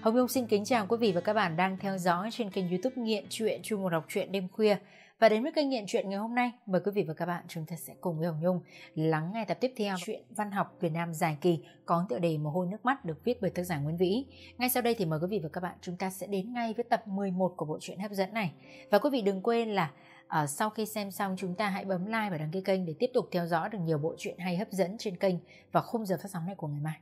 Hồng Nhung xin kính chào quý vị và các bạn đang theo dõi trên kênh youtube Nghiện Chuyện Chu một đọc truyện đêm khuya. Và đến với kênh Nghiện Chuyện ngày hôm nay, mời quý vị và các bạn chúng ta sẽ cùng với Hồng Nhung lắng nghe tập tiếp theo chuyện văn học Việt Nam dài kỳ có tựa đề Mồ hôi nước mắt được viết bởi tác giả Nguyễn Vĩ. Ngay sau đây thì mời quý vị và các bạn chúng ta sẽ đến ngay với tập 11 của bộ truyện hấp dẫn này. Và quý vị đừng quên là À, sau khi xem xong chúng ta hãy bấm like và đăng ký kênh để tiếp tục theo dõi được nhiều bộ truyện hay hấp dẫn trên kênh vào khung giờ phát sóng này của ngày mai.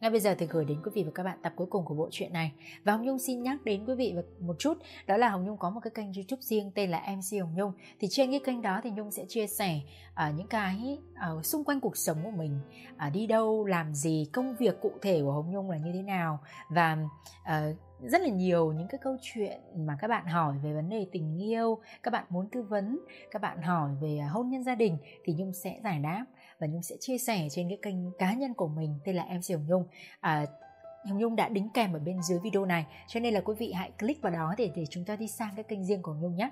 Ngay bây giờ thì gửi đến quý vị và các bạn tập cuối cùng của bộ truyện này. Và Hồng Nhung xin nhắc đến quý vị một chút, đó là Hồng Nhung có một cái kênh YouTube riêng tên là MC Hồng Nhung. Thì trên cái kênh đó thì Nhung sẽ chia sẻ uh, những cái uh, xung quanh cuộc sống của mình, uh, đi đâu, làm gì, công việc cụ thể của Hồng Nhung là như thế nào và uh, rất là nhiều những cái câu chuyện mà các bạn hỏi về vấn đề tình yêu các bạn muốn tư vấn các bạn hỏi về hôn nhân gia đình thì nhung sẽ giải đáp và nhung sẽ chia sẻ trên cái kênh cá nhân của mình tên là em hồng nhung. À, Hồng Nhung đã đính kèm ở bên dưới video này Cho nên là quý vị hãy click vào đó để để chúng ta đi sang cái kênh riêng của Hồng Nhung nhé.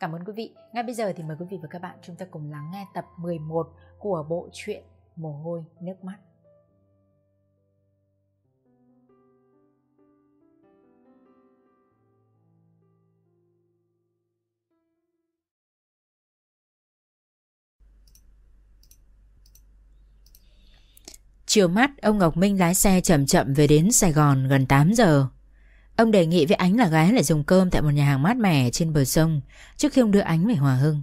Cảm ơn quý vị. Ngay bây giờ thì mời quý vị và các bạn chúng ta cùng lắng nghe tập 11 của bộ truyện Mồ hôi nước mắt. Chiều mắt, ông Ngọc Minh lái xe chậm chậm về đến Sài Gòn gần 8 giờ. Ông đề nghị với Ánh là gái lại dùng cơm tại một nhà hàng mát mẻ trên bờ sông trước khi ông đưa Ánh về Hòa Hưng.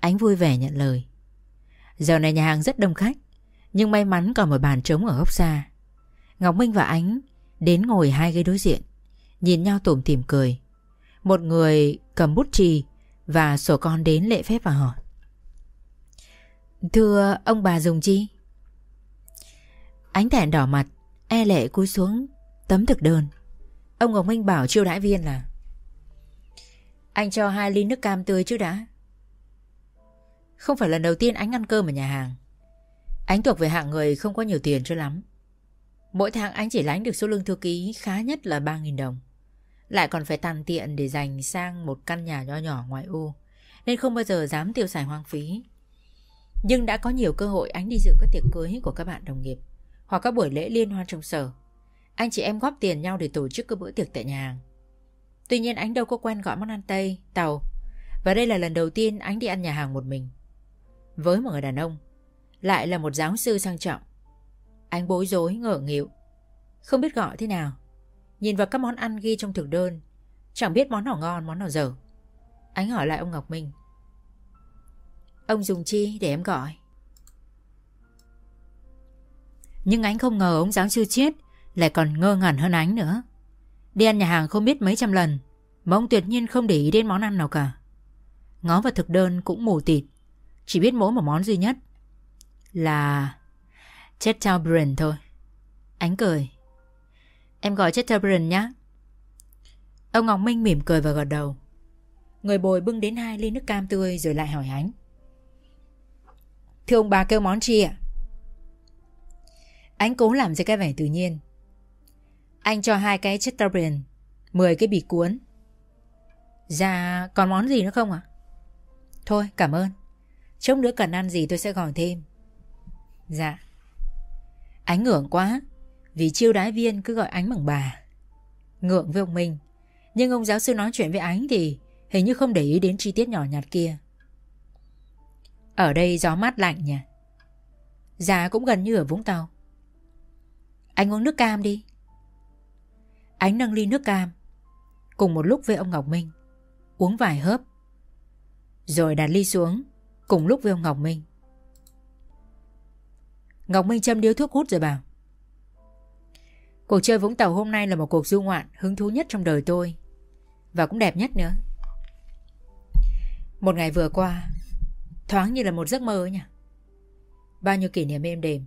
Ánh vui vẻ nhận lời. Giờ này nhà hàng rất đông khách, nhưng may mắn còn một bàn trống ở góc xa. Ngọc Minh và Ánh đến ngồi hai ghế đối diện, nhìn nhau tủm tỉm cười. Một người cầm bút chì và sổ con đến lệ phép và hỏi. Thưa ông bà dùng chi? Ánh thẹn đỏ mặt E lệ cúi xuống, tấm thực đơn. Ông Ngọc Minh bảo chiêu đãi viên là, Anh cho hai ly nước cam tươi chứ đã. Không phải lần đầu tiên anh ăn cơm ở nhà hàng. Anh thuộc về hạng người không có nhiều tiền cho lắm. Mỗi tháng anh chỉ lánh được số lương thư ký khá nhất là 3.000 đồng. Lại còn phải tàn tiện để dành sang một căn nhà nho nhỏ ngoài ô, Nên không bao giờ dám tiêu xài hoang phí. Nhưng đã có nhiều cơ hội anh đi dự các tiệc cưới của các bạn đồng nghiệp hoặc các buổi lễ liên hoan trong sở. Anh chị em góp tiền nhau để tổ chức các bữa tiệc tại nhà hàng. Tuy nhiên anh đâu có quen gọi món ăn Tây, Tàu và đây là lần đầu tiên anh đi ăn nhà hàng một mình. Với một người đàn ông, lại là một giáo sư sang trọng. Anh bối rối ngỡ nghịu, không biết gọi thế nào. Nhìn vào các món ăn ghi trong thực đơn, chẳng biết món nào ngon, món nào dở. Anh hỏi lại ông Ngọc Minh. Ông dùng chi để em gọi? Nhưng anh không ngờ ông giáo sư chết Lại còn ngơ ngẩn hơn ánh nữa. Đi ăn nhà hàng không biết mấy trăm lần, Mà ông tuyệt nhiên không để ý đến món ăn nào cả. Ngó vào thực đơn cũng mù tịt, Chỉ biết mỗi một món duy nhất Là Chetterbrand thôi. Ánh cười. Em gọi Chetterbrand nhá. Ông Ngọc Minh mỉm cười và gật đầu. Người bồi bưng đến hai ly nước cam tươi rồi lại hỏi ánh Thưa ông bà kêu món chi ạ? Anh cố làm ra cái vẻ tự nhiên. Anh cho hai cái Chetterbrand 10 cái bì cuốn. Dạ còn món gì nữa không ạ? Thôi, cảm ơn. Chốc nữa cần ăn gì tôi sẽ gọi thêm. Dạ. Ánh ngưỡng quá, Vì chiêu đái viên cứ gọi ánh bằng bà. Ngượng với ông Minh, Nhưng ông giáo sư nói chuyện với ánh thì Hình như không để ý đến chi tiết nhỏ nhặt kia. Ở đây gió mát lạnh nhỉ? Dạ cũng gần như ở Vũng Tàu anh uống nước cam đi. Ánh nâng ly nước cam. Cùng một lúc với ông Ngọc Minh. Uống vài hớp. Rồi đặt ly xuống. Cùng lúc với ông Ngọc Minh. Ngọc Minh châm điếu thuốc hút rồi bảo. Cuộc chơi Vũng Tàu hôm nay là một cuộc du ngoạn hứng thú nhất trong đời tôi. Và cũng đẹp nhất nữa. Một ngày vừa qua, Thoáng như là một giấc mơ nhỉ. Bao nhiêu kỷ niệm êm đềm.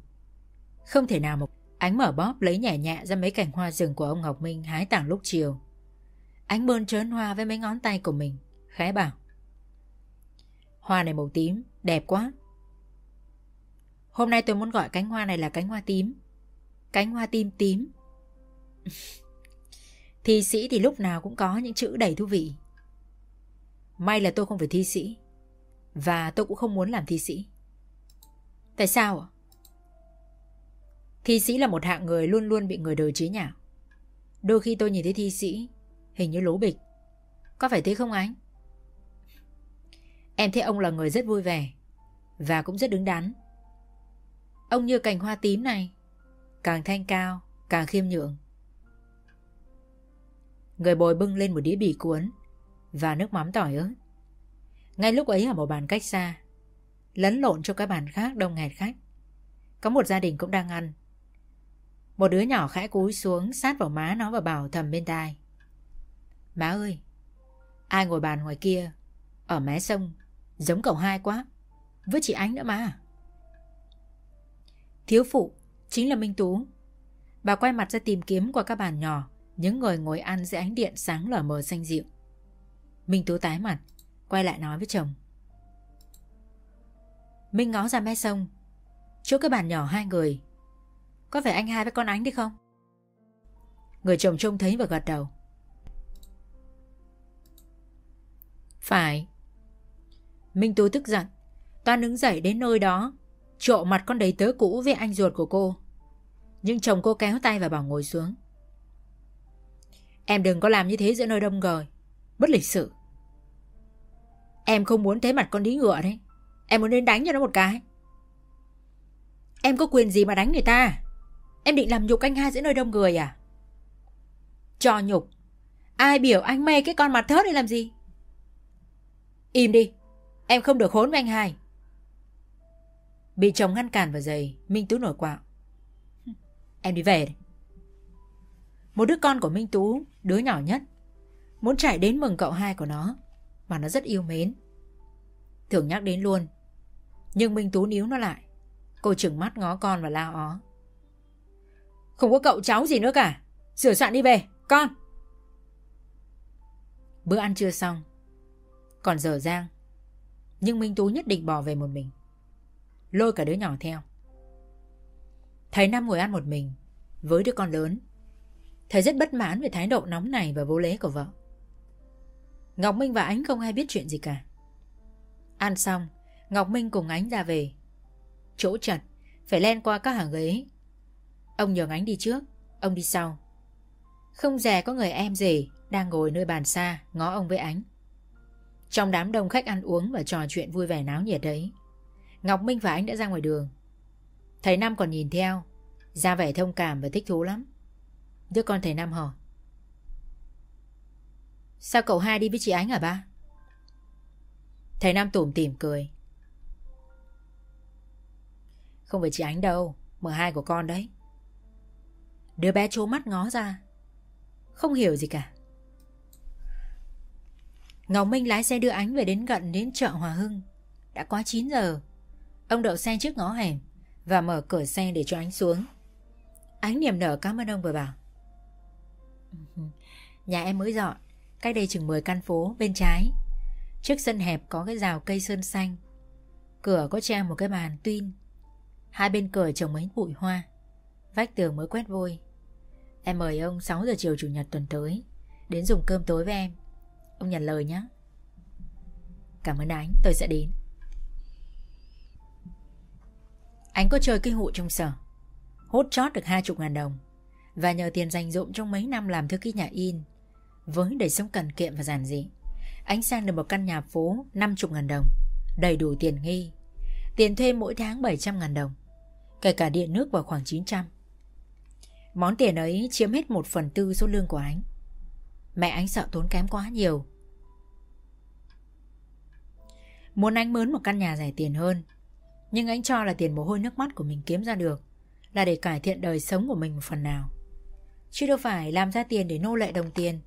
Không thể nào một Ánh mở bóp lấy nhẹ nhẹ ra mấy cành hoa rừng của ông Ngọc Minh hái tặng lúc chiều. Ánh bơn trớn hoa với mấy ngón tay của mình, khẽ bảo. Hoa này màu tím, đẹp quá. Hôm nay tôi muốn gọi cánh hoa này là cánh hoa tím. Cánh hoa tim tím. thi sĩ thì lúc nào cũng có những chữ đầy thú vị. May là tôi không phải thi sĩ. Và tôi cũng không muốn làm thi sĩ. Tại sao ạ? Thi sĩ là một hạng người luôn luôn bị người đời chế nhạo. Đôi khi tôi nhìn thấy thi sĩ, Hình như lố bịch. Có phải thế không anh? Em thấy ông là người rất vui vẻ Và cũng rất đứng đắn. Ông như cành hoa tím này, Càng thanh cao, Càng khiêm nhượng. Người bồi bưng lên một đĩa bì cuốn Và nước mắm tỏi ớt. Ngay lúc ấy ở một bàn cách xa Lấn lộn cho các bàn khác đông nghẹt khách. Có một gia đình cũng đang ăn. Một đứa nhỏ khẽ cúi xuống, Sát vào má nó và bảo thầm bên tai. Má ơi, Ai ngồi bàn ngoài kia? Ở mé sông, Giống cậu hai quá. Với chị Ánh nữa mà. Thiếu phụ, Chính là Minh Tú. Bà quay mặt ra tìm kiếm qua các bàn nhỏ. Những người ngồi ăn dưới ánh điện sáng lờ mờ xanh dịu. Minh Tú tái mặt, Quay lại nói với chồng. Minh ngó ra mé sông. Chỗ cái bàn nhỏ hai người có phải anh hai với con Ánh đi không? Người chồng trông thấy và gật đầu. Phải. Minh Tú tức giận. Toan đứng dậy đến nơi đó, Trộ mặt con đầy tớ cũ với anh ruột của cô. Nhưng chồng cô kéo tay và bảo ngồi xuống. Em đừng có làm như thế giữa nơi đông người. Bất lịch sự. Em không muốn thấy mặt con đĩ ngựa đấy. Em muốn đến đánh cho nó một cái. Em có quyền gì mà đánh người ta? Em định làm nhục anh hai giữa nơi đông người à? Cho nhục. Ai biểu anh mê cái con mặt thớt này làm gì? Im đi. Em không được hốn với anh hai. Bị chồng ngăn cản và giày, Minh Tú nổi quạo. Em đi về đây Một đứa con của Minh Tú, Đứa nhỏ nhất, Muốn chạy đến mừng cậu hai của nó, Mà nó rất yêu mến. Thường nhắc đến luôn, Nhưng Minh Tú níu nó lại. Cô chừng mắt ngó con và la ó. Không có cậu cháu gì nữa cả. Sửa soạn đi về, Con. Bữa ăn chưa xong, Còn dở dang. Nhưng Minh Tú nhất định bỏ về một mình. Lôi cả đứa nhỏ theo. Thấy Năm ngồi ăn một mình Với đứa con lớn Thầy rất bất mãn về thái độ nóng này và vô lễ của vợ. Ngọc Minh và Ánh không ai biết chuyện gì cả. Ăn xong, Ngọc Minh cùng Ánh ra về. Chỗ chật, Phải len qua các hàng ghế. Ông nhường Ánh đi trước, Ông đi sau. Không dè có người em gì Đang ngồi nơi bàn xa, Ngó ông với Ánh. Trong đám đông khách ăn uống Và trò chuyện vui vẻ náo nhiệt đấy, Ngọc Minh và Ánh đã ra ngoài đường. Thầy Năm còn nhìn theo, ra vẻ thông cảm và thích thú lắm. Đứa con thầy Năm hỏi Sao cậu hai đi với chị Ánh hả ba? Thầy Nam tủm tỉm cười. Không phải chị Ánh đâu m hai của con đấy. Đứa bé trố mắt ngó ra. Không hiểu gì cả. Ngọc Minh lái xe đưa Ánh về đến gần đến chợ Hòa Hưng. Đã quá 9 giờ. Ông đậu xe trước ngõ hẻm Và mở cửa xe để cho Ánh xuống. Ánh niềm nở cảm ơn ông vừa bảo. Nhà em mới dọn. Cách đây chừng 10 căn phố bên trái. Trước sân hẹp có cái rào cây sơn xanh. Cửa có treo một cái bàn tuyên Hai bên cửa trồng mấy bụi hoa. Vách tường mới quét vôi. Em mời ông 6 giờ chiều chủ nhật tuần tới Đến dùng cơm tối với em. Ông nhận lời nhé Cảm ơn anh, tôi sẽ đến. Anh có chơi cái hụ trong sở? Hốt chót được hai chục ngàn đồng. Và nhờ tiền dành dụm trong mấy năm làm thư ký nhà in Với đời sống cần kiệm và giản dị Anh sang được một căn nhà phố 50 ngàn đồng Đầy đủ tiền nghi. Tiền thuê mỗi tháng 700 ngàn đồng Kể cả điện nước vào khoảng 900 Món tiền ấy chiếm hết một phần tư số lương của anh. Mẹ anh sợ tốn kém quá nhiều. Muốn anh mướn một căn nhà rẻ tiền hơn, Nhưng anh cho là tiền mồ hôi nước mắt của mình kiếm ra được Là để cải thiện đời sống của mình một phần nào. Chứ đâu phải làm ra tiền để nô lệ đồng tiền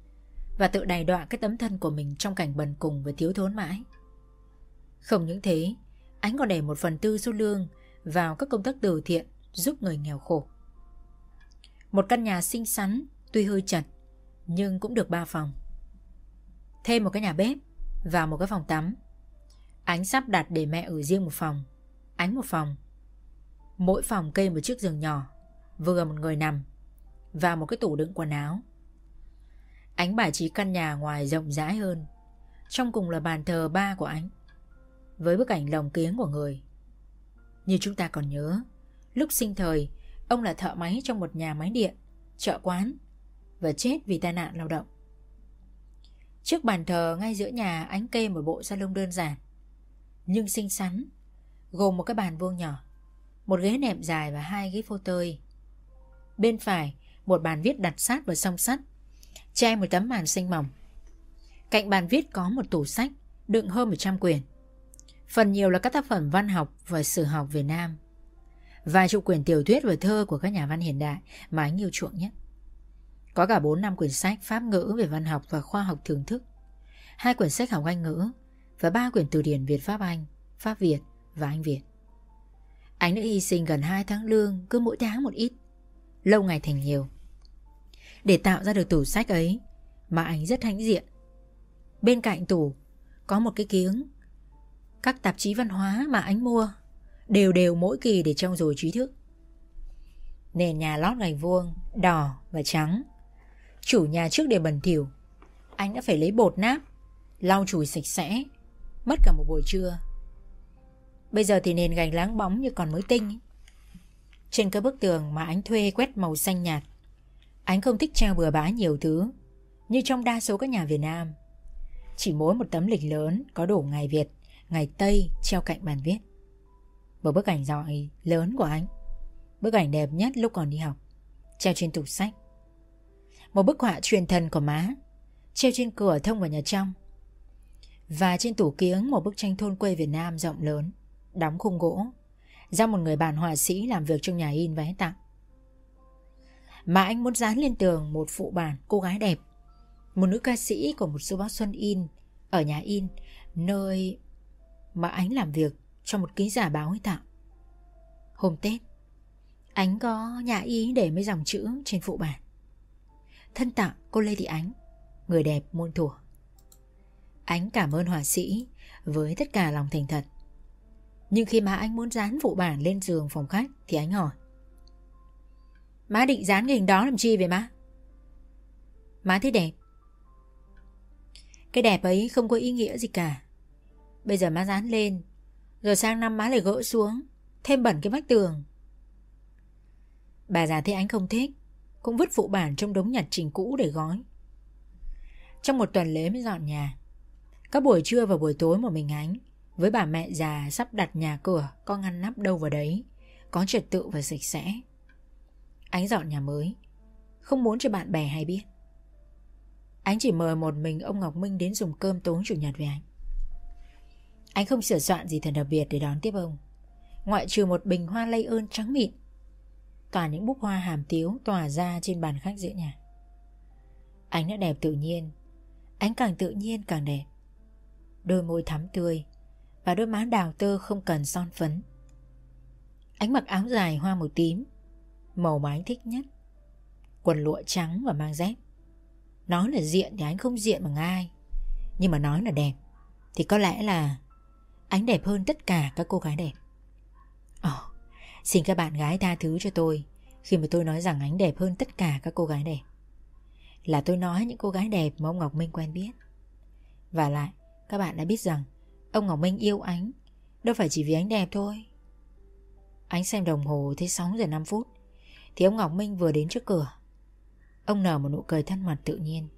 Và tự đày đọa cái tấm thân của mình trong cảnh bần cùng và thiếu thốn mãi. Không những thế, Anh còn để một phần tư số lương vào các công tác từ thiện giúp người nghèo khổ. Một căn nhà xinh xắn, tuy hơi chật, nhưng cũng được ba phòng. Thêm một cái nhà bếp và một cái phòng tắm. Ánh sắp đặt để mẹ ở riêng một phòng, Ánh một phòng. Mỗi phòng kê một chiếc giường nhỏ, Vừa một người nằm, Và một cái tủ đựng quần áo. Ánh bài trí căn nhà ngoài rộng rãi hơn, Trong cùng là bàn thờ ba của ánh, Với bức ảnh lồng kiếng của người. Như chúng ta còn nhớ, Lúc sinh thời Ông là thợ máy trong một nhà máy điện Chợ quán và chết vì tai nạn lao động. Trước bàn thờ ngay giữa nhà ánh kê một bộ salon đơn giản, nhưng xinh xắn, gồm một cái bàn vuông nhỏ, một ghế nệm dài và hai ghế phô tơi. Bên phải, một bàn viết đặt sát vào song sắt, che một tấm màn xanh mỏng. Cạnh bàn viết có một tủ sách đựng hơn 100 quyển. Phần nhiều là các tác phẩm văn học và sử học Việt Nam. Vài chục quyển tiểu thuyết và thơ của các nhà văn hiện đại mà anh yêu chuộng nhất. Có cả 4 năm quyển sách Pháp ngữ về văn học và khoa học thưởng thức, hai quyển sách học Anh ngữ và ba quyển từ điển Việt Pháp Anh, Pháp Việt và Anh Việt. Anh đã hy sinh gần 2 tháng lương cứ mỗi tháng một ít, lâu ngày thành nhiều. Để tạo ra được tủ sách ấy mà anh rất hãnh diện. Bên cạnh tủ có một cái kiếng. Các tạp chí văn hóa mà anh mua đều đều mỗi kỳ để trong rồi trí thức. Nền nhà lót gạch vuông, đỏ và trắng. Chủ nhà trước để bẩn thỉu. Anh đã phải lấy bột náp, lau chùi sạch sẽ, mất cả một buổi trưa. Bây giờ thì nền gạch láng bóng như còn mới tinh. Trên các bức tường mà anh thuê quét màu xanh nhạt, anh không thích treo bừa bãi nhiều thứ, như trong đa số các nhà Việt Nam. Chỉ mỗi một tấm lịch lớn có đủ ngày Việt, ngày Tây treo cạnh bàn viết. Một bức ảnh giỏi lớn của anh. Bức ảnh đẹp nhất lúc còn đi học, treo trên tủ sách. Một bức họa truyền thần của má, treo trên cửa thông vào nhà trong. Và trên tủ kiếng một bức tranh thôn quê Việt Nam rộng lớn, đóng khung gỗ, do một người bạn họa sĩ làm việc trong nhà in vé tặng. Mà anh muốn dán lên tường một phụ bản cô gái đẹp một nữ ca sĩ của một số báo Xuân In ở nhà in, nơi mà anh làm việc cho một ký giả báo ấy tạo. Hôm Tết, ánh có nhà ý để mấy dòng chữ trên phụ bản. Thân tặng cô Lê Thị Ánh, người đẹp muôn thuở. Ánh cảm ơn họa sĩ với tất cả lòng thành thật. Nhưng khi má anh muốn dán phụ bản lên giường phòng khách thì anh hỏi. Má định dán cái hình đó làm chi vậy má? Má thấy đẹp cái đẹp ấy không có ý nghĩa gì cả Bây giờ má dán lên rồi sang năm má lại gỡ xuống, Thêm bẩn cái vách tường. Bà già thấy anh không thích, Cũng vứt phụ bản trong đống nhặt trình cũ để gói. Trong một tuần lễ mới dọn nhà. Các buổi trưa và buổi tối một mình ánh Với bà mẹ già sắp đặt nhà cửa Có ngăn nắp đâu vào đấy, Có trật tự và sạch sẽ. Ánh dọn nhà mới, Không muốn cho bạn bè hay biết. Ánh chỉ mời một mình ông Ngọc Minh đến dùng cơm tối chủ nhật với anh. Anh không sửa soạn gì thật đặc biệt để đón tiếp ông. Ngoại trừ một bình hoa lây ơn trắng mịn. Toàn những búp hoa hàm tiếu tỏa ra trên bàn khách giữa nhà. Anh đã đẹp tự nhiên. Anh càng tự nhiên càng đẹp. Đôi môi thắm tươi và đôi má đào tơ không cần son phấn. Anh mặc áo dài hoa màu tím, màu mà anh thích nhất. Quần lụa trắng và mang dép. Nói là diện thì anh không diện bằng ai Nhưng mà nói là đẹp Thì có lẽ là anh đẹp hơn tất cả các cô gái đẹp. Ồ oh, Xin các bạn gái tha thứ cho tôi Khi mà tôi nói rằng anh đẹp hơn tất cả các cô gái đẹp. Là tôi nói những cô gái đẹp mà ông Ngọc Minh quen biết. Và lại Các bạn đã biết rằng Ông Ngọc Minh yêu ánh, Đâu phải chỉ vì ánh đẹp thôi. Ánh xem đồng hồ thấy 6 giờ 5 phút Thì ông Ngọc Minh vừa đến trước cửa. Ông nở một nụ cười thân mật tự nhiên.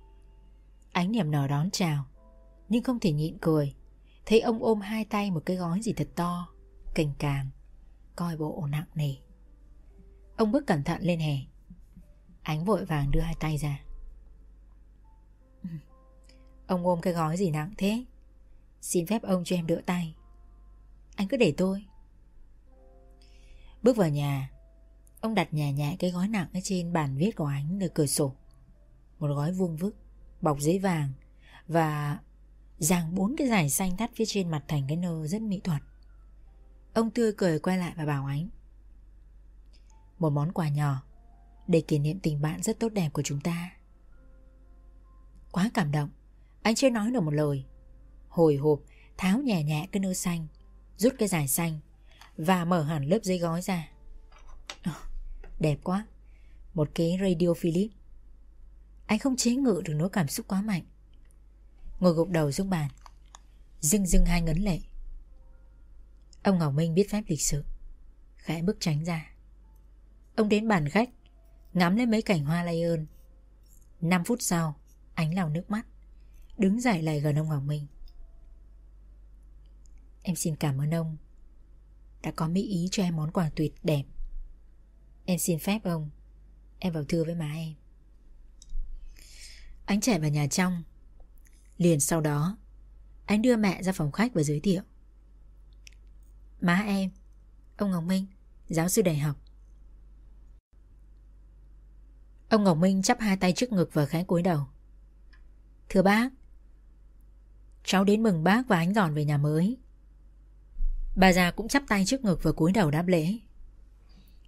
Ánh niềm nở đón chào Nhưng không thể nhịn cười. Thấy ông ôm hai tay một cái gói gì thật to Cành càng Coi bộ nặng nề. Ông bước cẩn thận lên hè. Ánh vội vàng đưa hai tay ra. Ông ôm cái gói gì nặng thế? Xin phép ông cho em đỡ tay. Anh cứ để tôi. Bước vào nhà Ông đặt nhẹ nhẹ cái gói nặng ở trên bàn viết của anh nơi cửa sổ. Một gói vuông vức, bọc giấy vàng và dàng bốn cái giải xanh thắt phía trên mặt thành cái nơ rất mỹ thuật. Ông tươi cười quay lại và bảo ánh. Một món quà nhỏ để kỷ niệm tình bạn rất tốt đẹp của chúng ta. Quá cảm động, anh chưa nói được một lời. Hồi hộp, tháo nhẹ nhẹ cái nơ xanh, rút cái giải xanh và mở hẳn lớp giấy gói ra. Ờ, đẹp quá Một cái radio Philip Anh không chế ngự được nỗi cảm xúc quá mạnh Ngồi gục đầu xuống bàn Dưng dưng hai ngấn lệ Ông Ngọc Minh biết phép lịch sự Khẽ bước tránh ra Ông đến bàn khách Ngắm lấy mấy cảnh hoa lay ơn 5 phút sau, ánh lau nước mắt, đứng dậy lại gần ông Ngọc Minh. Em xin cảm ơn ông đã có mỹ ý cho em món quà tuyệt đẹp. Em xin phép ông, em vào thưa với má em. Anh chạy vào nhà trong. Liền sau đó, anh đưa mẹ ra phòng khách và giới thiệu. Má em, ông Ngọc Minh, giáo sư đại học. Ông Ngọc Minh chắp hai tay trước ngực và khẽ cúi đầu. Thưa bác, cháu đến mừng bác và anh dọn về nhà mới. Bà già cũng chắp tay trước ngực và cúi đầu đáp lễ.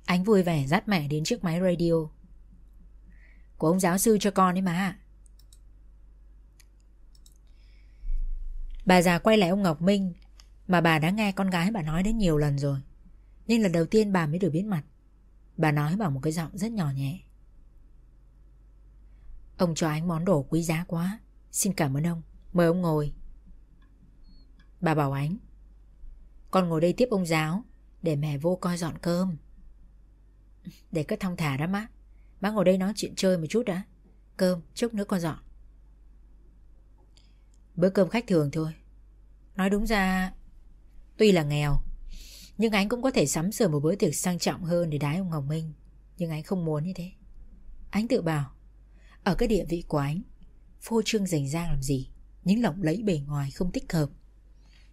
Anh vui vẻ dắt mẹ đến chiếc máy radio. Của ông giáo sư cho con ấy mà. Bà già quay lại ông Ngọc Minh mà bà đã nghe con gái bà nói đến nhiều lần rồi. Nhưng lần đầu tiên bà mới được biết mặt. Bà nói bằng một cái giọng rất nhỏ nhẹ. Ông cho anh món đồ quý giá quá. Xin cảm ơn ông. Mời ông ngồi. Bà bảo ánh. Con ngồi đây tiếp ông giáo để mẹ vô coi dọn cơm. Để cứ thong thả đó má. Má ngồi đây nói chuyện chơi một chút đã. Cơm, chút nữa con dọn. Bữa cơm khách thường thôi. Nói đúng ra, tuy là nghèo, nhưng anh cũng có thể sắm sửa một bữa tiệc sang trọng hơn để đái ông Ngọc Minh. Nhưng anh không muốn như thế. Anh tự bảo, ở cái địa vị của anh, phô trương dành ra làm gì, những lộng lẫy bề ngoài không thích hợp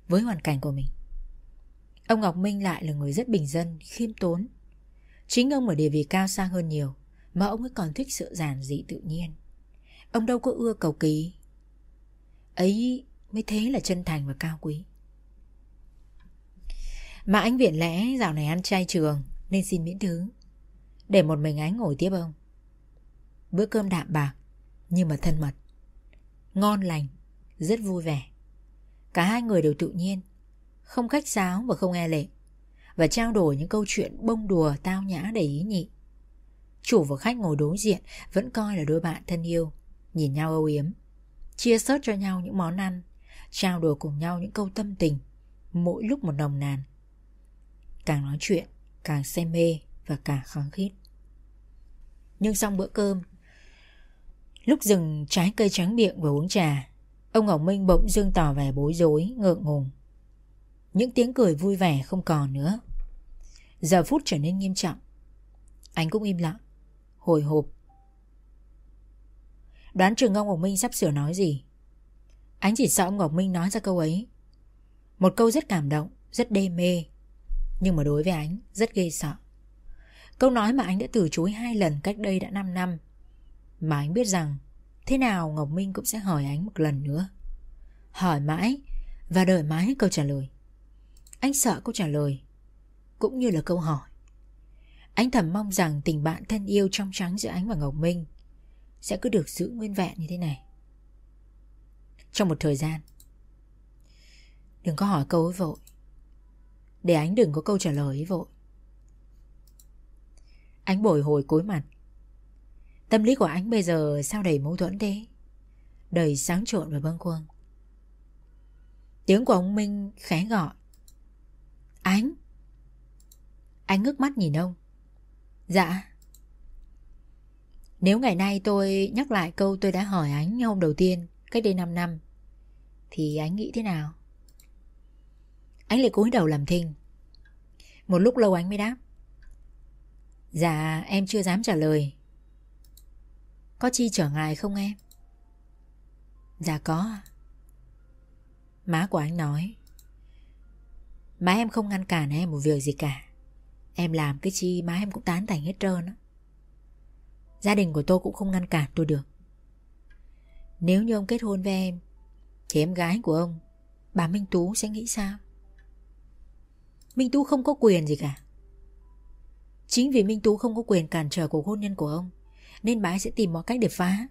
với hoàn cảnh của mình. Ông Ngọc Minh lại là người rất bình dân, khiêm tốn. Chính ông ở địa vị cao sang hơn nhiều, mà ông ấy còn thích sự giản dị tự nhiên. Ông đâu có ưa cầu kỳ. Ấy mới thế là chân thành và cao quý. Mà anh viện lẽ dạo này ăn chay trường nên xin miễn thứ. Để một mình anh ngồi tiếp ông. Bữa cơm đạm bạc nhưng mà thân mật. Ngon lành, rất vui vẻ. Cả hai người đều tự nhiên, không khách sáo và không e lệ, và trao đổi những câu chuyện bông đùa tao nhã đầy ý nhị. Chủ và khách ngồi đối diện vẫn coi là đôi bạn thân yêu, nhìn nhau âu yếm, chia sớt cho nhau những món ăn, trao đổi cùng nhau những câu tâm tình, mỗi lúc một nồng nàn. Càng nói chuyện, càng say mê và càng kháng khít. Nhưng xong bữa cơm, lúc dừng trái cây trắng miệng và uống trà, ông Ngọc Minh bỗng dưng tỏ vẻ bối rối, ngượng ngùng. Những tiếng cười vui vẻ không còn nữa Giờ phút trở nên nghiêm trọng Anh cũng im lặng Hồi hộp Đoán chừng ông Ngọc Minh sắp sửa nói gì anh chỉ sợ ông Ngọc Minh nói ra câu ấy. Một câu rất cảm động, Rất đê mê, Nhưng mà đối với anh rất ghê sợ. Câu nói mà anh đã từ chối hai lần cách đây đã 5 năm, Mà anh biết rằng Thế nào Ngọc Minh cũng sẽ hỏi anh một lần nữa. Hỏi mãi Và đợi mãi câu trả lời. Anh sợ câu trả lời Cũng như là câu hỏi. Anh thầm mong rằng tình bạn thân yêu trong trắng giữa anh và Ngọc Minh Sẽ cứ được giữ nguyên vẹn như thế này. Trong một thời gian. Đừng có hỏi câu ấy vội. Để ánh đừng có câu trả lời ấy vội. Ánh bồi hồi cúi mặt. Tâm lý của ánh bây giờ sao đầy mâu thuẫn thế? Đầy sáng trộn và bâng khuâng. Tiếng của ông Minh khẽ gọi. Ánh ánh ngước mắt nhìn ông. Dạ. Nếu ngày nay tôi nhắc lại câu tôi đã hỏi ánh hôm đầu tiên Cách đây 5 năm. Thì anh nghĩ thế nào? Anh lại cúi đầu làm thinh. Một lúc lâu anh mới đáp. Dạ em chưa dám trả lời. Có chi trở ngại không em? Dạ có. Má của anh nói. Má em không ngăn cản em một việc gì cả. Em làm cái chi má em cũng tán thành hết trơn á. Gia đình của tôi cũng không ngăn cản tôi được. Nếu như ông kết hôn với em, Thì em gái của ông, Bà Minh Tú sẽ nghĩ sao? Minh Tú không có quyền gì cả. Chính vì Minh Tú không có quyền cản trở cuộc hôn nhân của ông, Nên bà ấy sẽ tìm mọi cách để phá.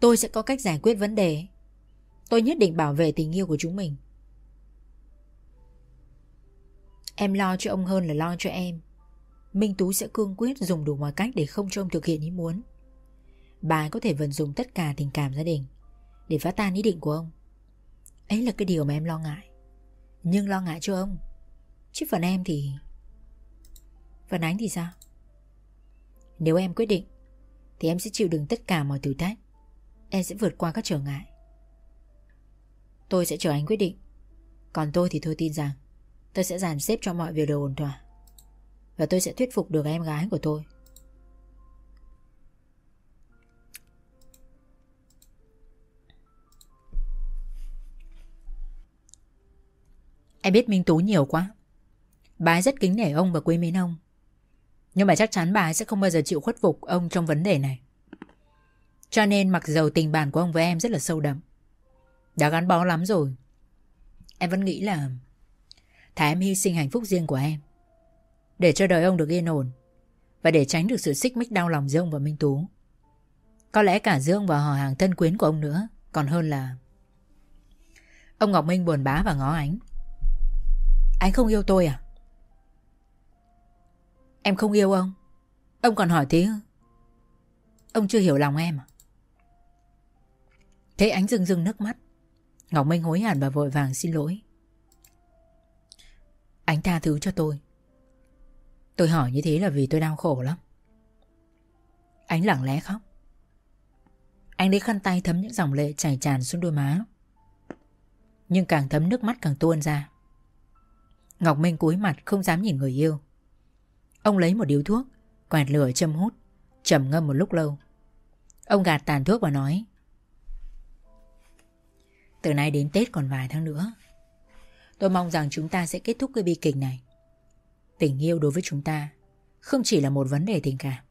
Tôi sẽ có cách giải quyết vấn đề. Tôi nhất định bảo vệ tình yêu của chúng mình. Em lo cho ông hơn là lo cho em. Minh Tú sẽ cương quyết dùng đủ mọi cách để không cho ông thực hiện ý muốn. Bà có thể vận dụng tất cả tình cảm gia đình Để phá tan ý định của ông. Ấy là cái điều mà em lo ngại. Nhưng lo ngại cho ông. Chứ phần em thì Phần anh thì sao? Nếu em quyết định, Thì em sẽ chịu đựng tất cả mọi thử thách. Em sẽ vượt qua các trở ngại. Tôi sẽ chờ anh quyết định. Còn tôi thì tôi tin rằng Tôi sẽ dàn xếp cho mọi việc đều ổn thỏa. Và tôi sẽ thuyết phục được em gái của tôi. Em biết Minh Tú nhiều quá. Bà ấy rất kính nể ông và quý mến ông. Nhưng mà chắc chắn bà ấy sẽ không bao giờ chịu khuất phục ông trong vấn đề này. Cho nên mặc dầu tình bạn của ông với em rất là sâu đậm, Đã gắn bó lắm rồi, Em vẫn nghĩ là Thà em hy sinh hạnh phúc riêng của em, Để cho đời ông được yên ổn Và để tránh được sự xích mích đau lòng giữa ông và Minh Tú. Có lẽ cả Dương và họ hàng thân quyến của ông nữa, Còn hơn là Ông Ngọc Minh buồn bã và ngó ánh. Anh không yêu tôi à? Em không yêu ông. Ông còn hỏi thế Ông chưa hiểu lòng em à? Thế ánh rưng rưng nước mắt. Ngọc Minh hối hẳn và vội vàng xin lỗi. Anh tha thứ cho tôi. Tôi hỏi như thế là vì tôi đau khổ lắm. Anh lặng lẽ khóc. Anh lấy khăn tay thấm những dòng lệ chảy tràn xuống đôi má. Nhưng càng thấm nước mắt càng tuôn ra. Ngọc Minh cúi mặt không dám nhìn người yêu. Ông lấy một điếu thuốc, Quẹt lửa châm hút, trầm ngâm một lúc lâu. Ông gạt tàn thuốc và nói, Từ nay đến Tết còn vài tháng nữa, Tôi mong rằng chúng ta sẽ kết thúc cái bi kịch này. Tình yêu đối với chúng ta Không chỉ là một vấn đề tình cảm,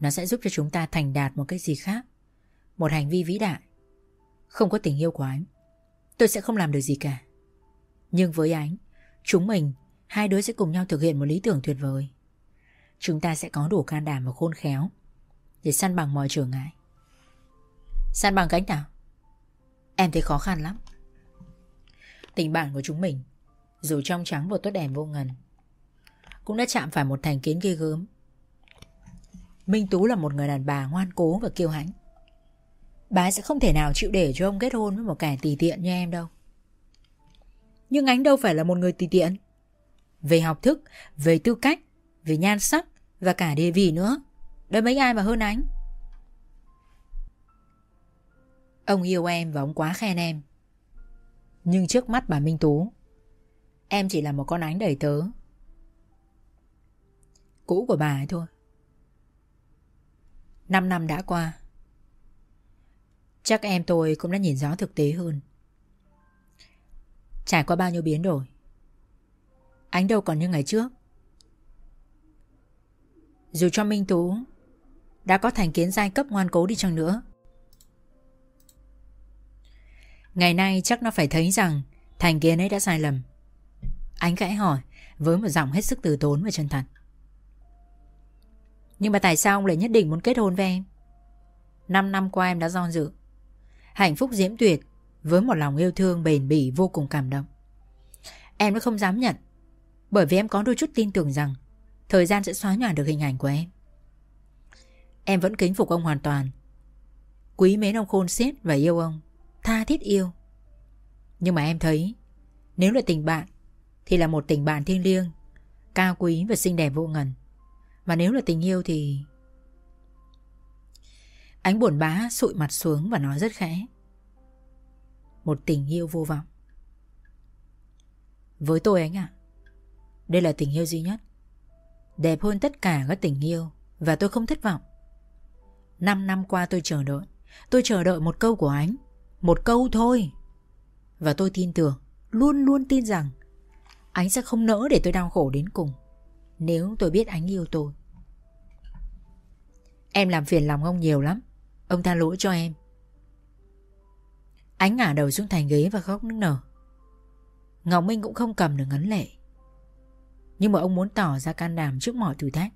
Nó sẽ giúp cho chúng ta thành đạt một cái gì khác, Một hành vi vĩ đại. Không có tình yêu của anh, Tôi sẽ không làm được gì cả. Nhưng với anh Chúng mình, Hai đứa sẽ cùng nhau thực hiện một lý tưởng tuyệt vời. Chúng ta sẽ có đủ can đảm và khôn khéo Để săn bằng mọi trở ngại. Săn bằng cánh nào? Em thấy khó khăn lắm. Tình bạn của chúng mình, Dù trong trắng và tốt đẹp vô ngần, Cũng đã chạm phải một thành kiến ghê gớm. Minh Tú là một người đàn bà ngoan cố và kiêu hãnh. Bà sẽ không thể nào chịu để cho ông kết hôn với một kẻ tùy tiện như em đâu. Nhưng anh đâu phải là một người tùy tiện. Về học thức, về tư cách, về nhan sắc Và cả địa vị nữa. Đấy mấy ai mà hơn anh? Ông yêu em và ông quá khen em. Nhưng trước mắt bà Minh Tú Em chỉ là một con ánh đầy tớ. Cũ của bà ấy thôi. Năm năm đã qua. Chắc em tôi cũng đã nhìn rõ thực tế hơn. Trải qua bao nhiêu biến đổi? Ánh đâu còn như ngày trước? Dù cho Minh Tú Đã có thành kiến giai cấp ngoan cố đi chăng nữa, Ngày nay chắc nó phải thấy rằng Thành kiến ấy đã sai lầm. Anh khẽ hỏi Với một giọng hết sức từ tốn và chân thật. Nhưng mà tại sao ông lại nhất định muốn kết hôn với em? Năm năm qua em đã do dự. Hạnh phúc diễm tuyệt với một lòng yêu thương bền bỉ vô cùng cảm động. Em đã không dám nhận, Bởi vì em có đôi chút tin tưởng rằng Thời gian sẽ xóa nhòa được hình ảnh của em. Em vẫn kính phục ông hoàn toàn. Quý mến ông khôn xiết và yêu ông, Tha thiết yêu. Nhưng mà em thấy, Nếu là tình bạn, Thì là một tình bạn thiêng liêng, Cao quý và xinh đẹp vô ngần. Mà nếu là tình yêu thì Ánh buồn bá sụi mặt xuống và nói rất khẽ. Một tình yêu vô vọng. Với tôi anh ạ, Đây là tình yêu duy nhất. Đẹp hơn tất cả các tình yêu Và tôi không thất vọng. Năm năm qua tôi chờ đợi, Tôi chờ đợi một câu của anh, Một câu thôi. Và tôi tin tưởng, Luôn luôn tin rằng Anh sẽ không nỡ để tôi đau khổ đến cùng Nếu tôi biết anh yêu tôi. Em làm phiền lòng ông nhiều lắm, Ông tha lỗi cho em. Ánh ngả đầu xuống thành ghế và khóc nức nở. Ngọc Minh cũng không cầm được ngấn lệ. Nhưng mà ông muốn tỏ ra can đảm trước mọi thử thách.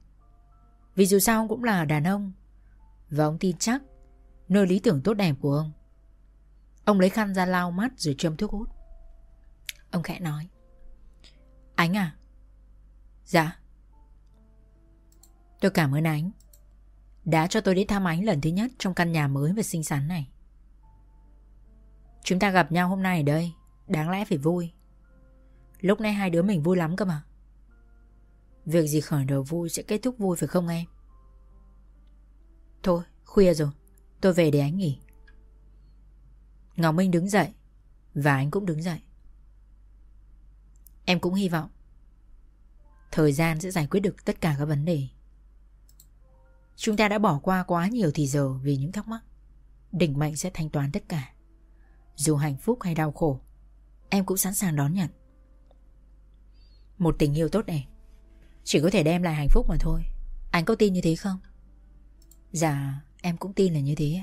Vì dù sao ông cũng là đàn ông. Và ông tin chắc Nơi lý tưởng tốt đẹp của ông. Ông lấy khăn ra lau mắt rồi châm thuốc hút. Ông khẽ nói. Ánh à? Dạ. Tôi cảm ơn ánh. Đã cho tôi đến thăm ánh lần thứ nhất trong căn nhà mới và xinh xắn này. Chúng ta gặp nhau hôm nay ở đây, đáng lẽ phải vui. Lúc nãy hai đứa mình vui lắm cơ mà. Việc gì khởi đầu vui sẽ kết thúc vui phải không em? Thôi, khuya rồi, tôi về để anh nghỉ. Ngọc Minh đứng dậy, và anh cũng đứng dậy. Em cũng hy vọng thời gian sẽ giải quyết được tất cả các vấn đề. Chúng ta đã bỏ qua quá nhiều thì giờ vì những thắc mắc. Đỉnh mạnh sẽ thanh toán tất cả. Dù hạnh phúc hay đau khổ, em cũng sẵn sàng đón nhận. Một tình yêu tốt đẹp chỉ có thể đem lại hạnh phúc mà thôi. Anh có tin như thế không? Dạ, em cũng tin là như thế.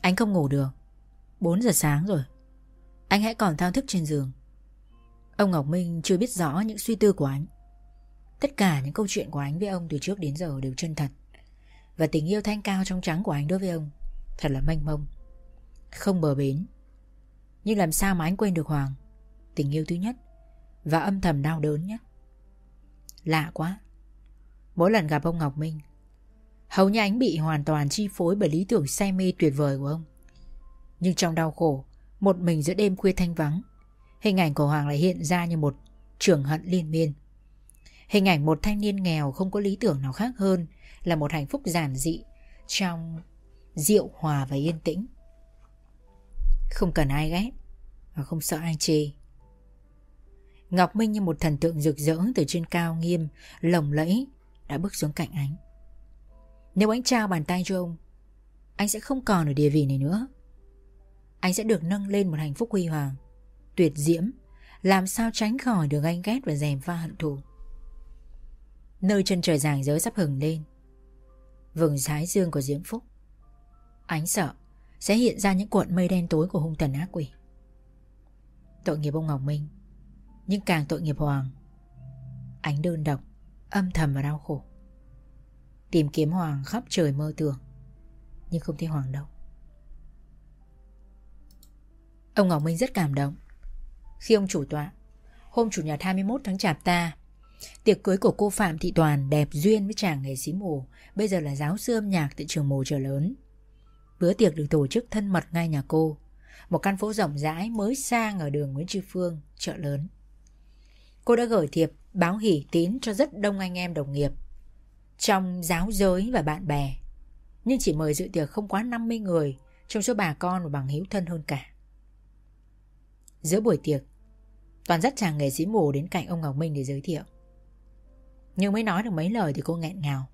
Anh không ngủ được. 4 giờ sáng rồi. Anh hãy còn thao thức trên giường. Ông Ngọc Minh chưa biết rõ những suy tư của anh. Tất cả những câu chuyện của anh với ông từ trước đến giờ đều chân thật. Và tình yêu thanh cao trong trắng của anh đối với ông thật là mênh mông. Không bờ bến. Nhưng làm sao mà anh quên được Hoàng? Tình yêu thứ nhất và âm thầm đau đớn nhất. Lạ quá. Mỗi lần gặp ông Ngọc Minh, hầu như anh bị hoàn toàn chi phối bởi lý tưởng say mê tuyệt vời của ông. Nhưng trong đau khổ, một mình giữa đêm khuya thanh vắng, hình ảnh của Hoàng lại hiện ra như một trường hận liên miên. Hình ảnh một thanh niên nghèo không có lý tưởng nào khác hơn là một hạnh phúc giản dị trong diệu hòa và yên tĩnh. Không cần ai ghét và không sợ ai chê. Ngọc Minh như một thần tượng rực rỡ từ trên cao nghiêm, lồng lẫy đã bước xuống cạnh anh. Nếu anh trao bàn tay cho ông, anh sẽ không còn ở địa vị này nữa. Anh sẽ được nâng lên một hạnh phúc huy hoàng, tuyệt diễm, làm sao tránh khỏi được ganh ghét và dèm pha hận thù. Nơi chân trời giảng giới sắp hừng lên, vầng thái dương của Diễm Phúc. Ánh sợ sẽ hiện ra những cuộn mây đen tối của hung thần ác quỷ. Tội nghiệp ông Ngọc Minh, nhưng càng tội nghiệp Hoàng. Ánh đơn độc, âm thầm và đau khổ. Tìm kiếm Hoàng khắp trời mơ tưởng, nhưng không thấy Hoàng đâu. Ông Ngọc Minh rất cảm động Khi ông chủ tọa Hôm chủ nhật 21 tháng Chạp ta Tiệc cưới của cô Phạm Thị Toàn đẹp duyên với chàng nghệ sĩ mù Bây giờ là giáo sư âm nhạc tại trường mù trở lớn Bữa tiệc được tổ chức thân mật ngay nhà cô. Một căn phố rộng rãi mới sang ở đường Nguyễn Tri Phương, chợ lớn. Cô đã gửi thiệp báo hỉ tín cho rất đông anh em đồng nghiệp Trong giáo giới và bạn bè. Nhưng chỉ mời dự tiệc không quá 50 người Trong số bà con và bằng hữu thân hơn cả. Giữa buổi tiệc Toàn dắt chàng nghệ sĩ mù đến cạnh ông Ngọc Minh để giới thiệu. Nhưng mới nói được mấy lời thì cô nghẹn ngào.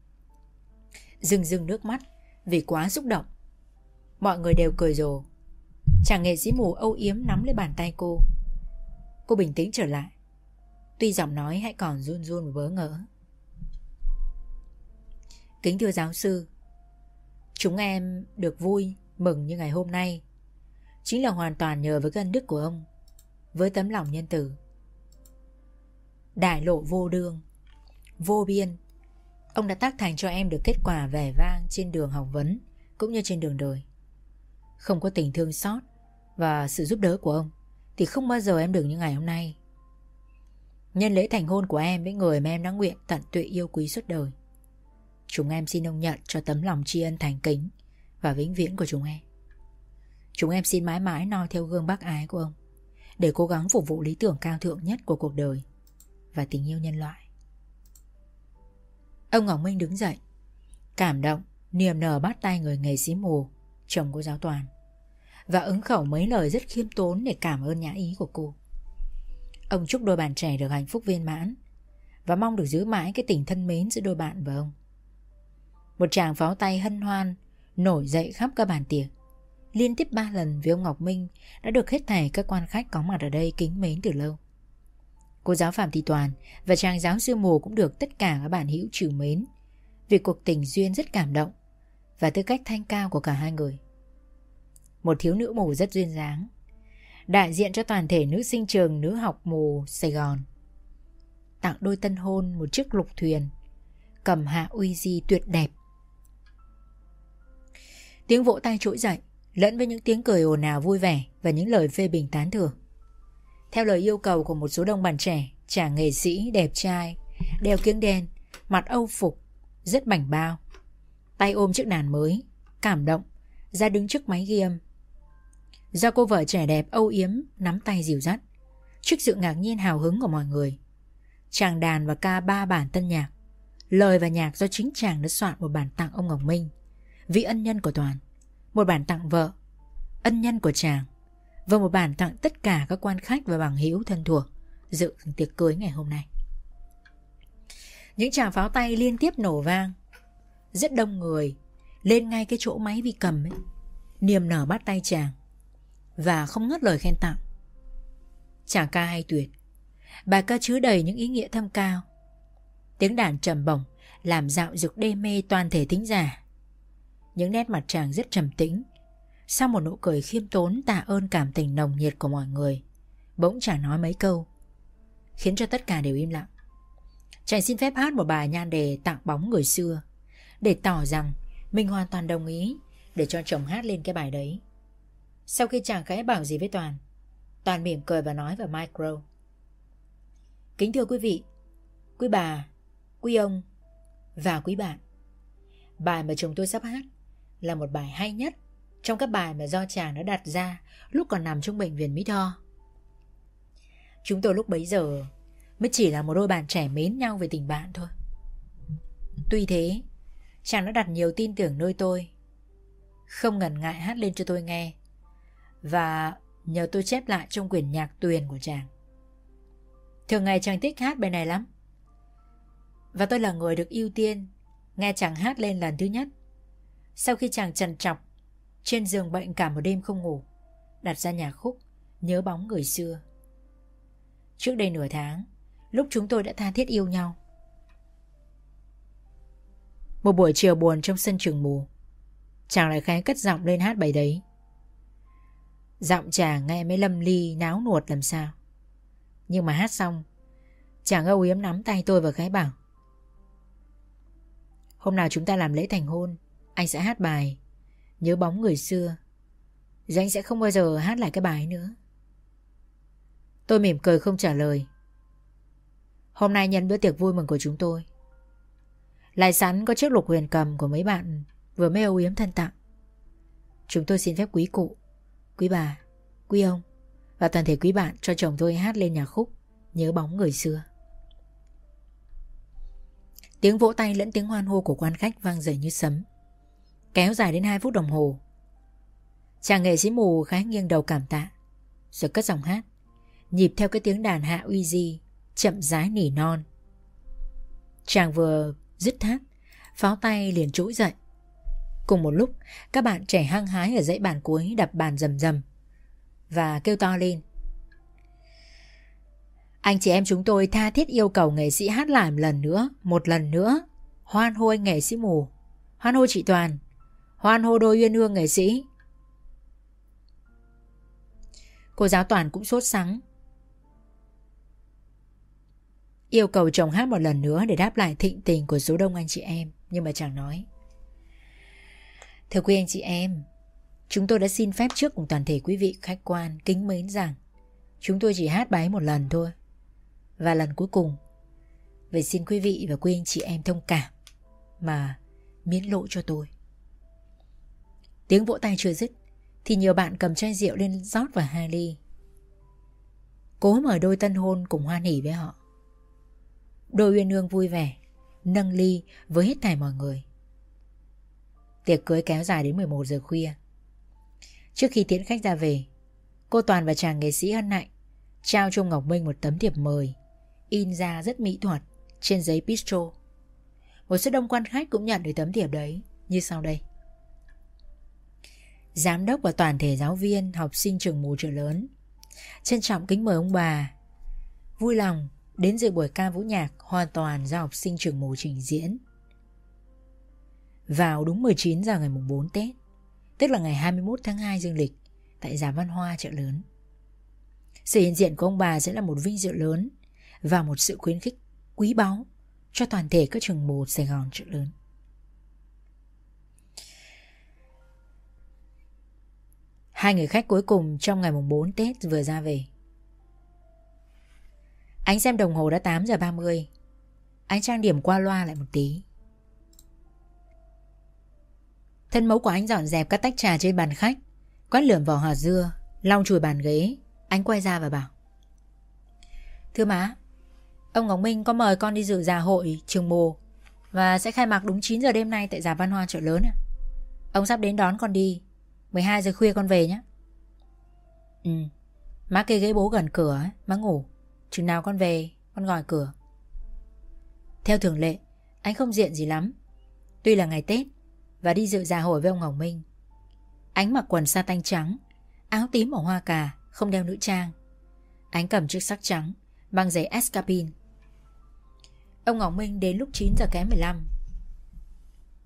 Dừng dừng nước mắt Vì quá xúc động. Mọi người đều cười rồ. Chàng nghệ sĩ mù âu yếm nắm lấy bàn tay cô. Cô bình tĩnh trở lại. Tuy giọng nói hãy còn run run và ngỡ. Kính thưa giáo sư Chúng em được vui, mừng như ngày hôm nay. Chính là hoàn toàn nhờ với ân đức của ông với tấm lòng nhân từ. Đại lộ vô đương, vô biên, ông đã tác thành cho em được kết quả vẻ vang trên đường học vấn cũng như trên đường đời. Không có tình thương xót và sự giúp đỡ của ông thì không bao giờ em được như ngày hôm nay. Nhân lễ thành hôn của em với người mà em đã nguyện tận tụy yêu quý suốt đời. Chúng em xin ông nhận cho tấm lòng tri ân thành kính và vĩnh viễn của chúng em. Chúng em xin mãi mãi noi theo gương bác ái của ông để cố gắng phục vụ lý tưởng cao thượng nhất của cuộc đời và tình yêu nhân loại. Ông Ngọc Minh đứng dậy, cảm động, niềm nở bắt tay người nghệ sĩ mù, chồng của giáo toàn, và ứng khẩu mấy lời rất khiêm tốn để cảm ơn nhã ý của cô. Ông chúc đôi bạn trẻ được hạnh phúc viên mãn và mong được giữ mãi cái tình thân mến giữa đôi bạn và ông. Một chàng pháo tay hân hoan, nổi dậy khắp các bàn tiệc liên tiếp ba lần với ông Ngọc Minh đã được hết thảy các quan khách có mặt ở đây kính mến từ lâu. Cô giáo Phạm Thị Toàn và chàng giáo sư mù cũng được tất cả các bạn hữu trừ mến vì cuộc tình duyên rất cảm động và tư cách thanh cao của cả hai người. Một thiếu nữ mù rất duyên dáng, đại diện cho toàn thể nữ sinh trường nữ học mù Sài Gòn. Tặng đôi tân hôn một chiếc lục thuyền, cầm hạ uy di tuyệt đẹp. Tiếng vỗ tay trỗi dậy, lẫn với những tiếng cười ồn ào vui vẻ và những lời phê bình tán thưởng. Theo lời yêu cầu của một số đông bạn trẻ, chàng nghệ sĩ đẹp trai, đeo kiếng đen, mặt âu phục, rất bảnh bao. Tay ôm chiếc đàn mới, cảm động, ra đứng trước máy ghi âm. Do cô vợ trẻ đẹp âu yếm nắm tay dìu dắt, trước sự ngạc nhiên hào hứng của mọi người. Chàng đàn và ca ba bản tân nhạc, Lời và nhạc do chính chàng đã soạn một bản tặng ông Ngọc Minh Vị ân nhân của Toàn Một bản tặng vợ Ân nhân của chàng Và một bản tặng tất cả các quan khách và bằng hữu thân thuộc Dự tiệc cưới ngày hôm nay Những tràng pháo tay liên tiếp nổ vang Rất đông người Lên ngay cái chỗ máy vi cầm ấy Niềm nở bắt tay chàng và không ngớt lời khen tặng. Chàng ca hay tuyệt. Bài ca chứa đầy những ý nghĩa thâm cao. Tiếng đàn trầm bổng Làm dạo dục đê mê toàn thể thính giả. Những nét mặt chàng rất trầm tĩnh. Sau một nụ cười khiêm tốn tạ ơn cảm tình nồng nhiệt của mọi người, Bỗng chàng nói mấy câu, Khiến cho tất cả đều im lặng. Chàng xin phép hát một bài nhan đề tặng bóng người xưa, Để tỏ rằng Mình hoàn toàn đồng ý, Để cho chồng hát lên cái bài đấy. Sau khi chàng khẽ bảo gì với Toàn Toàn mỉm cười và nói vào micro Kính thưa quý vị Quý bà quý ông và quý bạn. Bài mà chúng tôi sắp hát là một bài hay nhất trong các bài mà do chàng đã đặt ra lúc còn nằm trong bệnh viện Mỹ Tho. Chúng tôi lúc bấy giờ mới chỉ là một đôi bạn trẻ mến nhau về tình bạn thôi. Tuy thế, chàng đã đặt nhiều tin tưởng nơi tôi, không ngần ngại hát lên cho tôi nghe và nhờ tôi chép lại trong quyển nhạc tuyền của chàng. Thường ngày chàng thích hát bài này lắm. Và tôi là người được ưu tiên Nghe chàng hát lên lần thứ nhất. Sau khi chàng trần trọc Trên giường bệnh cả một đêm không ngủ, Đặt ra nhà khúc Nhớ bóng người xưa. Trước đây nửa tháng, Lúc chúng tôi đã tha thiết yêu nhau. Một buổi chiều buồn trong sân trường mù, Chàng lại khẽ cất giọng lên hát bài đấy. Giọng chàng nghe mấy lâm ly náo nuột làm sao. Nhưng mà hát xong, Chàng âu yếm nắm tay tôi và gái bảo, Hôm nào chúng ta làm lễ thành hôn, Anh sẽ hát bài Nhớ bóng người xưa, Rồi anh sẽ không bao giờ hát lại cái bài nữa. Tôi mỉm cười không trả lời. Hôm nay nhân bữa tiệc vui mừng của chúng tôi. Lại sẵn có chiếc lục huyền cầm của mấy bạn Vừa mới âu yếm thân tặng. Chúng tôi xin phép quý cụ. Quý bà, Quý ông Và toàn thể quý bạn cho chồng tôi hát lên nhà khúc Nhớ bóng người xưa. Tiếng vỗ tay lẫn tiếng hoan hô của quan khách vang dậy như sấm, Kéo dài đến 2 phút đồng hồ. Chàng nghệ sĩ mù khá nghiêng đầu cảm tạ, Rồi cất giọng hát, Nhịp theo cái tiếng đàn hạ uy di, Chậm rãi nỉ non. Chàng vừa dứt hát Pháo tay liền trỗi dậy Cùng một lúc Các bạn trẻ hăng hái ở dãy bàn cuối đập bàn rầm rầm Và kêu to lên anh chị em chúng tôi tha thiết yêu cầu nghệ sĩ hát lại một lần nữa, một lần nữa. Hoan hô anh nghệ sĩ mù. Hoan hô chị Toàn. Hoan hô đôi uyên ương nghệ sĩ. Cô giáo Toàn cũng sốt sắng. Yêu cầu chồng hát một lần nữa để đáp lại thịnh tình của số đông anh chị em. Nhưng mà chẳng nói. Thưa quý anh chị em, chúng tôi đã xin phép trước cùng toàn thể quý vị khách quan kính mến rằng chúng tôi chỉ hát bài một lần thôi. Và lần cuối cùng Vậy xin quý vị và quý anh chị em thông cảm Mà miễn lộ cho tôi. Tiếng vỗ tay chưa dứt Thì nhiều bạn cầm chai rượu lên rót vào hai ly. Cố mở đôi tân hôn cùng hoan hỉ với họ. Đôi uyên ương vui vẻ Nâng ly với hết thảy mọi người. Tiệc cưới kéo dài đến 11 giờ khuya Trước khi tiễn khách ra về Cô Toàn và chàng nghệ sĩ hân hạnh Trao cho Ngọc Minh một tấm thiệp mời in ra rất mỹ thuật trên giấy bistro. Một số đông quan khách cũng nhận được tấm thiệp đấy như sau đây. Giám đốc và toàn thể giáo viên, học sinh trường mù trường lớn Trân trọng kính mời ông bà Vui lòng đến dự buổi ca vũ nhạc hoàn toàn do học sinh trường mù trình diễn vào đúng 19 giờ ngày mùng 4 Tết, Tức là ngày 21 tháng 2 dương lịch, Tại Già Văn Hoa, chợ lớn Sự hiện diện của ông bà sẽ là một vinh dự lớn và một sự khuyến khích quý báu cho toàn thể các trường mồ Sài Gòn chợ lớn. Hai người khách cuối cùng trong ngày mùng 4 Tết vừa ra về. Anh xem đồng hồ đã 8 giờ 30. Anh trang điểm qua loa lại một tí. Thân mẫu của anh dọn dẹp các tách trà trên bàn khách, quét lượm vỏ hạt dưa, lau chùi bàn ghế. Anh quay ra và bảo. Thưa má, Ông Ngọc Minh có mời con đi dự già hội trường mồ Và sẽ khai mạc đúng 9 giờ đêm nay tại già văn hoa chợ lớn Ông sắp đến đón con đi 12 giờ khuya con về nhé. Ừ Má kê ghế bố gần cửa má ngủ. Chừng nào con về Con gọi cửa. Theo thường lệ Anh không diện gì lắm. Tuy là ngày Tết và đi dự dạ hội với ông Hồng Minh. Ánh mặc quần sa tanh trắng Áo tím màu hoa cà Không đeo nữ trang. Ánh cầm chiếc sắc trắng Bằng giày escapin. Ông Ngọc Minh đến lúc 9 giờ kém 15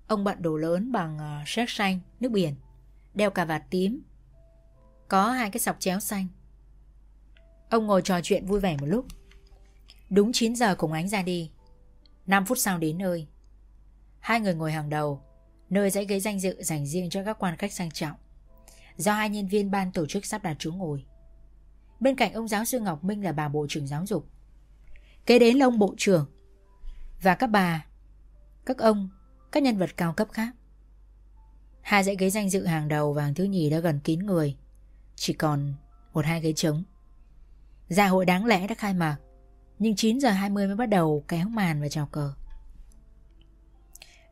Ông bận đồ lớn bằng à, shirt xanh, nước biển Đeo cà vạt tím. Có hai cái sọc chéo xanh. Ông ngồi trò chuyện vui vẻ một lúc. Đúng 9 giờ cùng ánh ra đi. 5 phút sau đến nơi. Hai người ngồi hàng đầu. Nơi dãy ghế danh dự dành riêng cho các quan khách sang trọng. Do hai nhân viên ban tổ chức sắp đặt chú ngồi. Bên cạnh ông giáo sư Ngọc Minh là bà bộ trưởng giáo dục. Kế đến là ông bộ trưởng. Và các bà, Các ông, Các nhân vật cao cấp khác. Hai dãy ghế danh dự hàng đầu và hàng thứ nhì đã gần kín người. Chỉ còn một hai ghế trống. Dạ hội đáng lẽ đã khai mạc, Nhưng 9 giờ 20 mới bắt đầu kéo màn và chào cờ.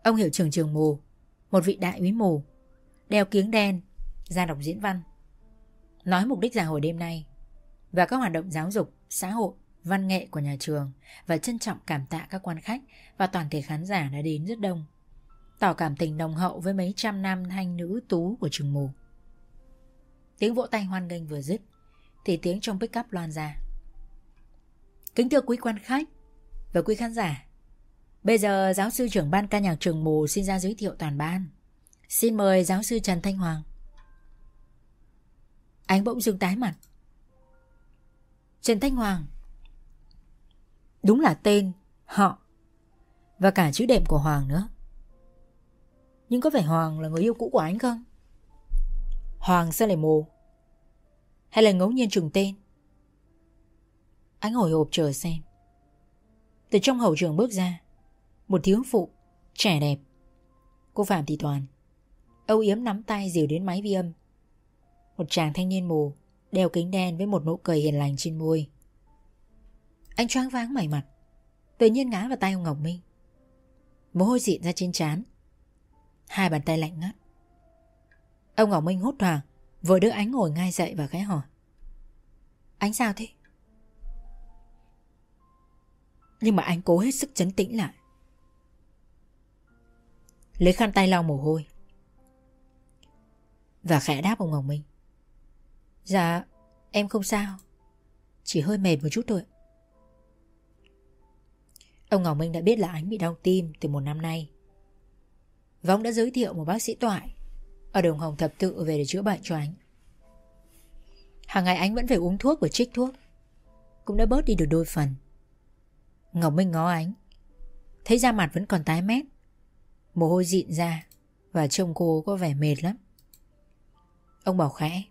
Ông hiệu trưởng trường mù một vị đại úy mù Đeo kiếng đen Ra đọc diễn văn Nói mục đích dạ hội đêm nay Và các hoạt động giáo dục, xã hội, văn nghệ của nhà trường Và trân trọng cảm tạ các quan khách Và toàn thể khán giả đã đến rất đông Tỏ cảm tình nồng hậu với mấy trăm nam thanh nữ tú của trường mù Tiếng vỗ tay hoan nghênh vừa dứt thì tiếng trong pick up loan ra. Kính thưa quý quan khách và quý khán giả, bây giờ giáo sư trưởng ban ca nhạc trường mù xin ra giới thiệu toàn ban. Xin mời giáo sư Trần Thanh Hoàng. Anh bỗng dưng tái mặt. Trần Thanh Hoàng. Đúng là tên, họ và cả chữ đệm của Hoàng nữa. Nhưng có phải Hoàng là người yêu cũ của anh không? Hoàng sao lại mù? Hay là ngẫu nhiên trùng tên Anh hồi hộp chờ xem Từ trong hậu trường bước ra một thiếu phụ, Trẻ đẹp. Cô Phạm Thị Toàn. Âu yếm nắm tay dìu đến máy vi âm. Một chàng thanh niên mù, Đeo kính đen với một nụ cười hiền lành trên môi. Anh choáng váng mày mặt, Tự nhiên ngã vào tay ông Ngọc Minh. Mồ hôi dịn ra trên trán. Hai bàn tay lạnh ngắt. Ông Ngọc Minh hốt hoảng Vừa đưa ánh ngồi ngay dậy và khẽ hỏi. Anh sao thế? Nhưng mà anh cố hết sức chấn tĩnh lại. Lấy khăn tay lau mồ hôi. Và khẽ đáp ông Ngọc Minh. Dạ em không sao. Chỉ hơi mệt một chút thôi. Ông Ngọc Minh đã biết là anh bị đau tim từ một năm nay. Và ông đã giới thiệu một bác sĩ toại ở đồng hồng thập tự về để chữa bệnh cho anh. Hàng ngày anh vẫn phải uống thuốc và trích thuốc. Cũng đã bớt đi được đôi phần. Ngọc Minh ngó ánh Thấy da mặt vẫn còn tái mét. Mồ hôi dịn ra Và trông cô có vẻ mệt lắm Ông bảo khẽ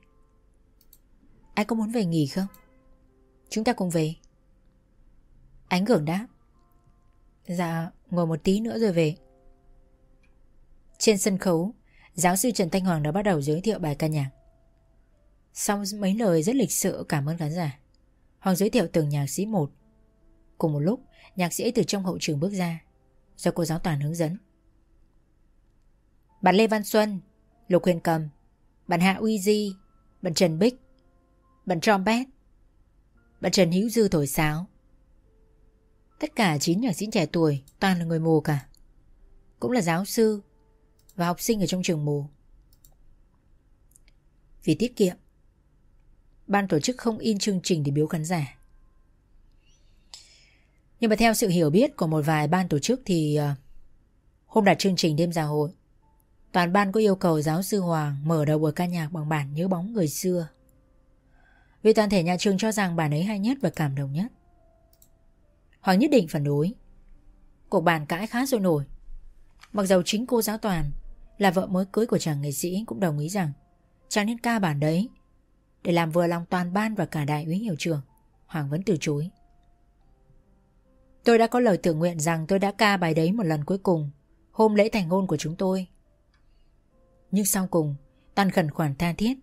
Anh có muốn về nghỉ không? Chúng ta cùng về Ánh gượng đáp Dạ ngồi một tí nữa rồi về Trên sân khấu Giáo sư Trần Thanh Hoàng đã bắt đầu giới thiệu bài ca nhạc. Sau mấy lời rất lịch sự cảm ơn khán giả, Hoàng giới thiệu từng nhạc sĩ một. Cùng một lúc, nhạc sĩ từ trong hậu trường bước ra, do cô giáo toàn hướng dẫn. Bạn Lê Văn Xuân, Lục Huyền Cầm, bạn Hạ Uy Di, bạn Trần Bích, bạn Trompet, bạn Trần Hữu Dư thổi sáo. Tất cả 9 nhạc sĩ trẻ tuổi toàn là người mù cả. Cũng là giáo sư, và học sinh ở trong trường mù. Vì tiết kiệm, ban tổ chức không in chương trình để biếu khán giả. Nhưng mà theo sự hiểu biết của một vài ban tổ chức thì uh, hôm đặt chương trình đêm già hội, toàn ban có yêu cầu giáo sư Hoàng mở đầu buổi ca nhạc bằng bản nhớ bóng người xưa. Vì toàn thể nhà trường cho rằng bản ấy hay nhất và cảm động nhất. Hoàng nhất định phản đối. Cuộc bàn cãi khá sôi nổi. Mặc dầu chính cô giáo toàn là vợ mới cưới của chàng nghệ sĩ cũng đồng ý rằng chàng nên ca bản đấy để làm vừa lòng toàn ban và cả đại úy hiệu trường. Hoàng vẫn từ chối. Tôi đã có lời tự nguyện rằng tôi đã ca bài đấy một lần cuối cùng, hôm lễ thành hôn của chúng tôi. Nhưng sau cùng, Toàn khẩn khoản tha thiết.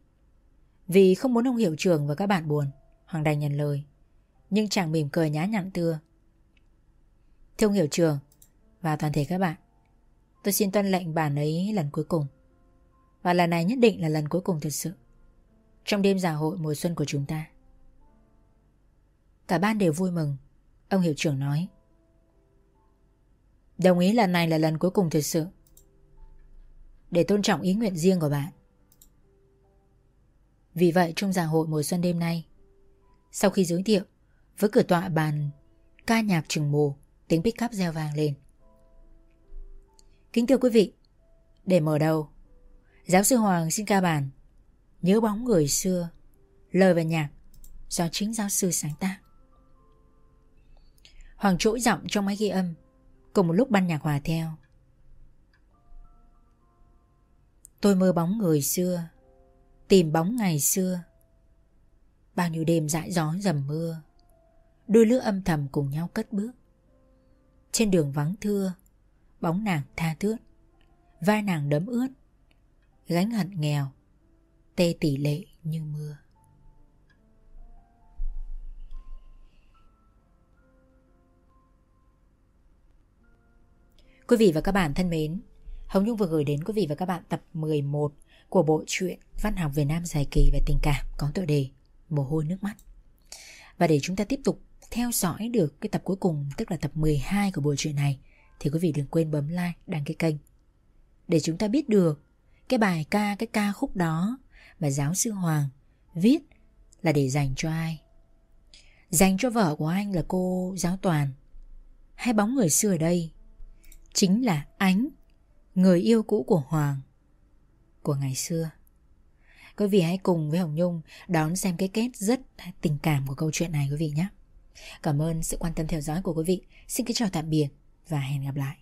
Vì không muốn ông hiệu trưởng và các bạn buồn, Hoàng đành nhận lời. Nhưng chàng mỉm cười nhá nhặn tưa. Thưa ông hiệu trưởng, và toàn thể các bạn. Tôi xin tuân lệnh bản ấy lần cuối cùng. Và lần này nhất định là lần cuối cùng thật sự. Trong đêm giả hội mùa xuân của chúng ta. Cả ban đều vui mừng. Ông hiệu trưởng nói. Đồng ý lần này là lần cuối cùng thật sự. Để tôn trọng ý nguyện riêng của bạn. Vì vậy trong giảng hội mùa xuân đêm nay, sau khi giới thiệu, với cửa tọa bàn ca nhạc trừng mù, tiếng pick up reo vàng lên. Kính thưa quý vị, để mở đầu, giáo sư Hoàng xin ca bàn Nhớ bóng người xưa, lời và nhạc do chính giáo sư sáng tác. Hoàng trỗi giọng trong máy ghi âm, cùng một lúc ban nhạc hòa theo. Tôi mơ bóng người xưa, tìm bóng ngày xưa. Bao nhiêu đêm dãi gió dầm mưa, đôi lứa âm thầm cùng nhau cất bước. Trên đường vắng thưa, bóng nàng tha thướt, vai nàng đấm ướt, gánh hận nghèo, tê tỷ lệ như mưa. Quý vị và các bạn thân mến, Hồng Nhung vừa gửi đến quý vị và các bạn tập 11 của bộ truyện Văn học Việt Nam dài kỳ về tình cảm có tựa đề Mồ hôi nước mắt. Và để chúng ta tiếp tục theo dõi được cái tập cuối cùng tức là tập 12 của bộ truyện này thì quý vị đừng quên bấm like, đăng ký kênh để chúng ta biết được cái bài ca, cái ca khúc đó mà giáo sư Hoàng viết là để dành cho ai. Dành cho vợ của anh là cô giáo toàn. Hai bóng người xưa ở đây chính là Ánh, người yêu cũ của Hoàng, của ngày xưa. Quý vị hãy cùng với Hồng Nhung đón xem cái kết rất tình cảm của câu chuyện này quý vị nhé. Cảm ơn sự quan tâm theo dõi của quý vị. Xin kính chào tạm biệt và hẹn gặp lại.